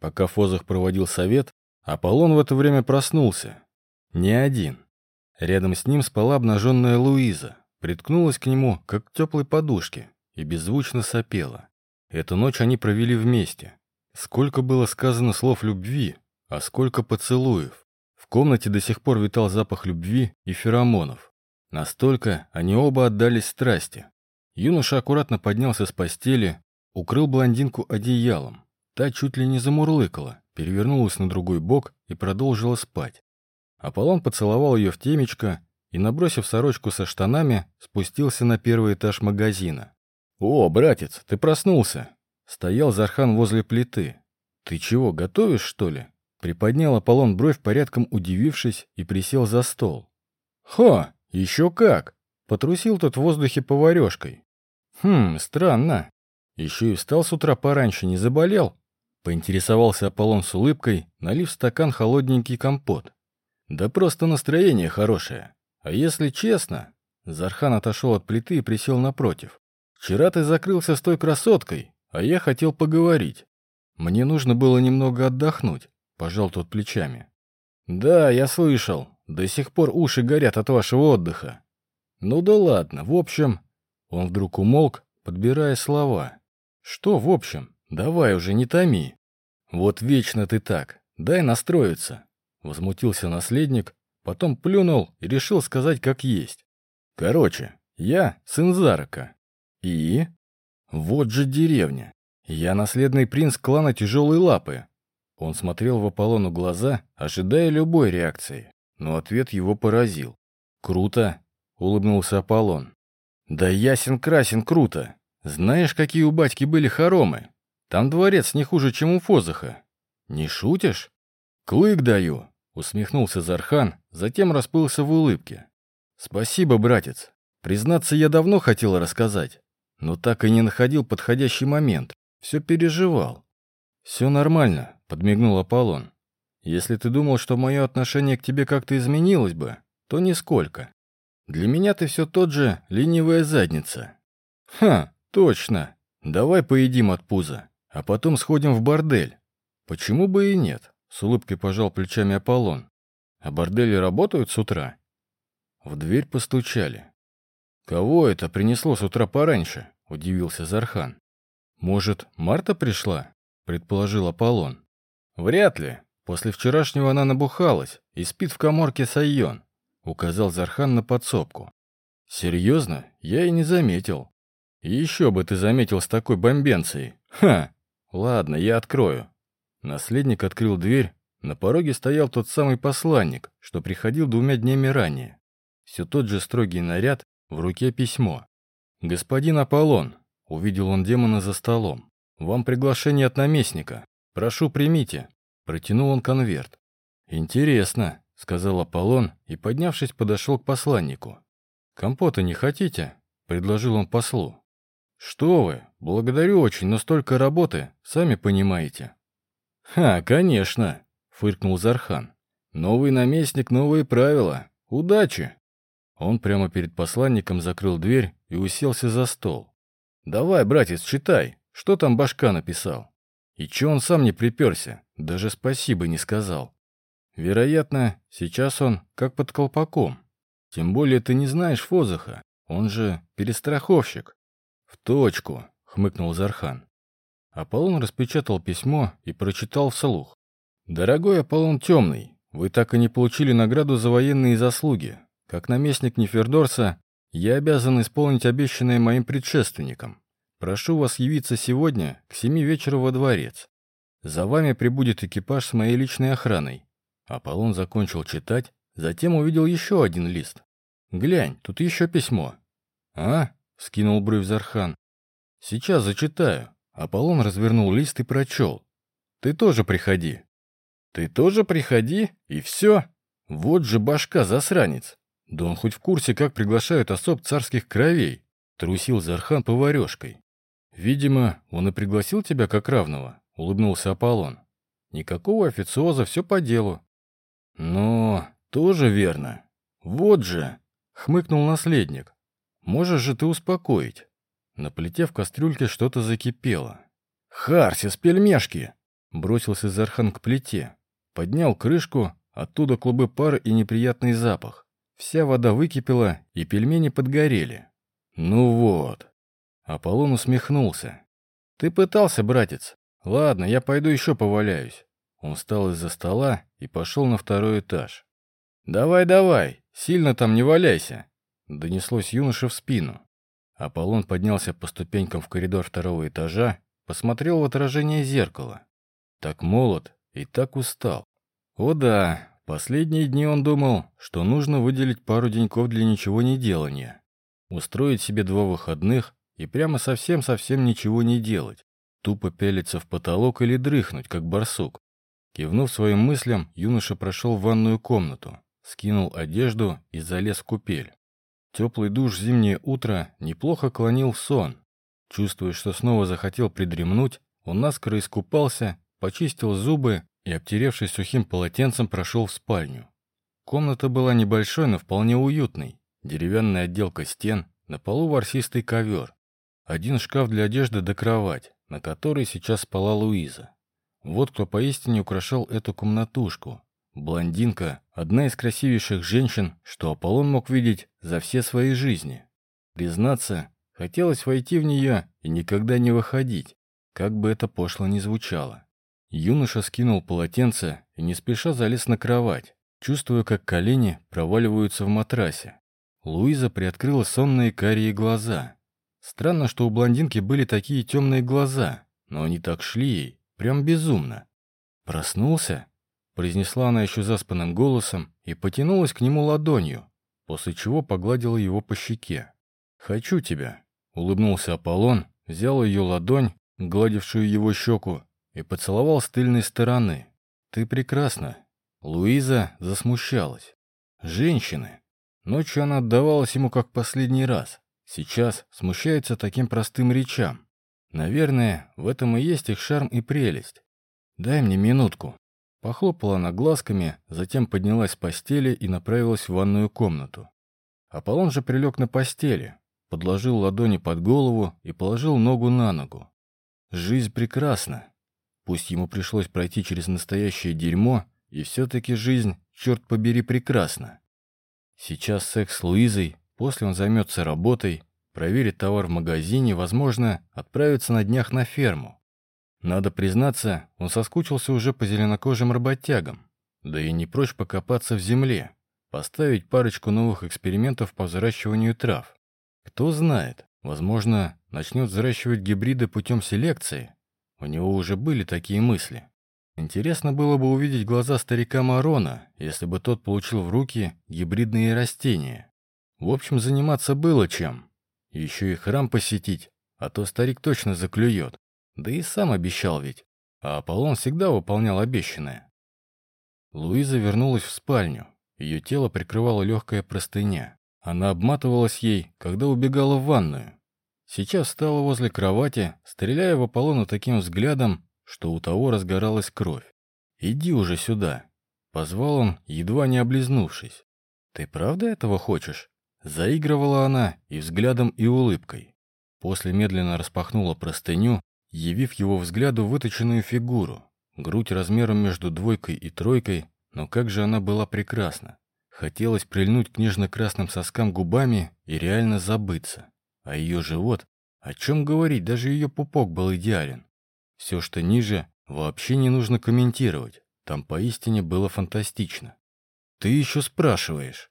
Пока Фозах проводил совет, Аполлон в это время проснулся. Не один. Рядом с ним спала обнаженная Луиза, приткнулась к нему, как к теплой подушке, и беззвучно сопела. Эту ночь они провели вместе. Сколько было сказано слов любви, а сколько поцелуев. В комнате до сих пор витал запах любви и феромонов. Настолько они оба отдались страсти. Юноша аккуратно поднялся с постели, укрыл блондинку одеялом. Та чуть ли не замурлыкала, перевернулась на другой бок и продолжила спать. Аполлон поцеловал ее в темечко и, набросив сорочку со штанами, спустился на первый этаж магазина. «О, братец, ты проснулся!» Стоял Зархан возле плиты. «Ты чего, готовишь, что ли?» Приподнял Аполлон бровь, порядком удивившись, и присел за стол. «Хо, еще как!» Потрусил тот в воздухе поварешкой. «Хм, странно. Еще и встал с утра пораньше, не заболел?» Поинтересовался Аполлон с улыбкой, налив стакан холодненький компот. «Да просто настроение хорошее. А если честно...» Зархан отошел от плиты и присел напротив. «Вчера ты закрылся с той красоткой, а я хотел поговорить. Мне нужно было немного отдохнуть», — пожал тот плечами. «Да, я слышал. До сих пор уши горят от вашего отдыха». «Ну да ладно, в общем...» Он вдруг умолк, подбирая слова. «Что в общем? Давай уже, не томи». «Вот вечно ты так. Дай настроиться». Возмутился наследник, потом плюнул и решил сказать как есть. «Короче, я сын Зарака. И? Вот же деревня. Я наследный принц клана Тяжелой Лапы». Он смотрел в Аполлону глаза, ожидая любой реакции, но ответ его поразил. «Круто», — улыбнулся Аполлон. «Да ясен-красен круто. Знаешь, какие у батьки были хоромы? Там дворец не хуже, чем у Фозаха. Не шутишь? Клык даю, усмехнулся Зархан, затем расплылся в улыбке. Спасибо, братец. Признаться, я давно хотел рассказать, но так и не находил подходящий момент. Все переживал. Все нормально, подмигнул Аполлон. Если ты думал, что мое отношение к тебе как-то изменилось бы, то нисколько. Для меня ты все тот же ленивая задница. Ха, точно. Давай поедим от пуза, а потом сходим в бордель. Почему бы и нет? С улыбкой пожал плечами Аполлон. А бордели работают с утра? В дверь постучали. «Кого это принесло с утра пораньше?» — удивился Зархан. «Может, Марта пришла?» — предположил Аполлон. «Вряд ли. После вчерашнего она набухалась и спит в коморке Сайон», — указал Зархан на подсобку. «Серьезно? Я и не заметил». «Еще бы ты заметил с такой бомбенцией. Ха! Ладно, я открою». Наследник открыл дверь. На пороге стоял тот самый посланник, что приходил двумя днями ранее. Все тот же строгий наряд, в руке письмо. «Господин Аполлон», — увидел он демона за столом, — «вам приглашение от наместника. Прошу, примите». Протянул он конверт. «Интересно», — сказал Аполлон и, поднявшись, подошел к посланнику. «Компота не хотите?» — предложил он послу. «Что вы, благодарю очень, но столько работы, сами понимаете». «Ха, конечно», — фыркнул Зархан. «Новый наместник, новые правила. Удачи!» Он прямо перед посланником закрыл дверь и уселся за стол. «Давай, братец, читай, что там башка написал?» И че он сам не приперся, даже спасибо не сказал. Вероятно, сейчас он как под колпаком. Тем более ты не знаешь Фозаха, он же перестраховщик. В точку, хмыкнул Зархан. Аполлон распечатал письмо и прочитал вслух. «Дорогой Аполлон Темный, вы так и не получили награду за военные заслуги. Как наместник Нефердорса, я обязан исполнить обещанное моим предшественникам. Прошу вас явиться сегодня к семи вечера во дворец. За вами прибудет экипаж с моей личной охраной». Аполлон закончил читать, затем увидел еще один лист. «Глянь, тут еще письмо». «А?» — скинул бровь Зархан. «Сейчас зачитаю». Аполлон развернул лист и прочел. «Ты тоже приходи». «Ты тоже приходи, и все? Вот же башка, засранец! Да он хоть в курсе, как приглашают особ царских кровей!» Трусил Зархан поварешкой. «Видимо, он и пригласил тебя как равного», — улыбнулся Аполлон. «Никакого официоза, все по делу». «Но тоже верно. Вот же», — хмыкнул наследник. «Можешь же ты успокоить». На плите в кастрюльке что-то закипело. «Харсис, пельмешки!» Бросился Зархан к плите. Поднял крышку, оттуда клубы пара и неприятный запах. Вся вода выкипела, и пельмени подгорели. «Ну вот». Аполлон усмехнулся. «Ты пытался, братец. Ладно, я пойду еще поваляюсь». Он встал из-за стола и пошел на второй этаж. «Давай, давай, сильно там не валяйся», — донеслось юноше в спину. Аполлон поднялся по ступенькам в коридор второго этажа, посмотрел в отражение зеркала. Так молод и так устал. О да, последние дни он думал, что нужно выделить пару деньков для ничего не делания. Устроить себе два выходных и прямо совсем-совсем ничего не делать. Тупо пялиться в потолок или дрыхнуть, как барсук. Кивнув своим мыслям, юноша прошел в ванную комнату, скинул одежду и залез в купель. Теплый душ зимнее утро неплохо клонил сон. Чувствуя, что снова захотел придремнуть, он наскоро искупался, почистил зубы и, обтеревшись сухим полотенцем, прошел в спальню. Комната была небольшой, но вполне уютной. Деревянная отделка стен, на полу ворсистый ковер. Один шкаф для одежды до кровать, на которой сейчас спала Луиза. Вот кто поистине украшал эту комнатушку. Блондинка — одна из красивейших женщин, что Аполлон мог видеть за все свои жизни. Признаться, хотелось войти в нее и никогда не выходить, как бы это пошло ни звучало. Юноша скинул полотенце и не спеша залез на кровать, чувствуя, как колени проваливаются в матрасе. Луиза приоткрыла сонные карие глаза. Странно, что у блондинки были такие темные глаза, но они так шли ей, прям безумно. «Проснулся?» — произнесла она еще заспанным голосом и потянулась к нему ладонью, после чего погладила его по щеке. «Хочу тебя», — улыбнулся Аполлон, взял ее ладонь, гладившую его щеку, и поцеловал с тыльной стороны. «Ты прекрасна». Луиза засмущалась. «Женщины». Ночью она отдавалась ему как последний раз. Сейчас смущается таким простым речам. Наверное, в этом и есть их шарм и прелесть. «Дай мне минутку». Похлопала она глазками, затем поднялась с постели и направилась в ванную комнату. Аполлон же прилег на постели, подложил ладони под голову и положил ногу на ногу. Жизнь прекрасна. Пусть ему пришлось пройти через настоящее дерьмо, и все-таки жизнь, черт побери, прекрасна. Сейчас секс с Луизой, после он займется работой, проверит товар в магазине, возможно, отправится на днях на ферму. Надо признаться, он соскучился уже по зеленокожим работягам, да и не прочь покопаться в земле, поставить парочку новых экспериментов по взращиванию трав. Кто знает, возможно, начнет взращивать гибриды путем селекции, у него уже были такие мысли. Интересно было бы увидеть глаза старика Марона, если бы тот получил в руки гибридные растения. В общем, заниматься было чем. Еще и храм посетить, а то старик точно заклюет. Да и сам обещал ведь. А Аполлон всегда выполнял обещанное. Луиза вернулась в спальню. Ее тело прикрывала легкая простыня. Она обматывалась ей, когда убегала в ванную. Сейчас встала возле кровати, стреляя в Аполлона таким взглядом, что у того разгоралась кровь. «Иди уже сюда!» — позвал он, едва не облизнувшись. «Ты правда этого хочешь?» Заигрывала она и взглядом, и улыбкой. После медленно распахнула простыню, явив его взгляду выточенную фигуру. Грудь размером между двойкой и тройкой, но как же она была прекрасна. Хотелось прильнуть к нежно-красным соскам губами и реально забыться. А ее живот, о чем говорить, даже ее пупок был идеален. Все, что ниже, вообще не нужно комментировать. Там поистине было фантастично. «Ты еще спрашиваешь?»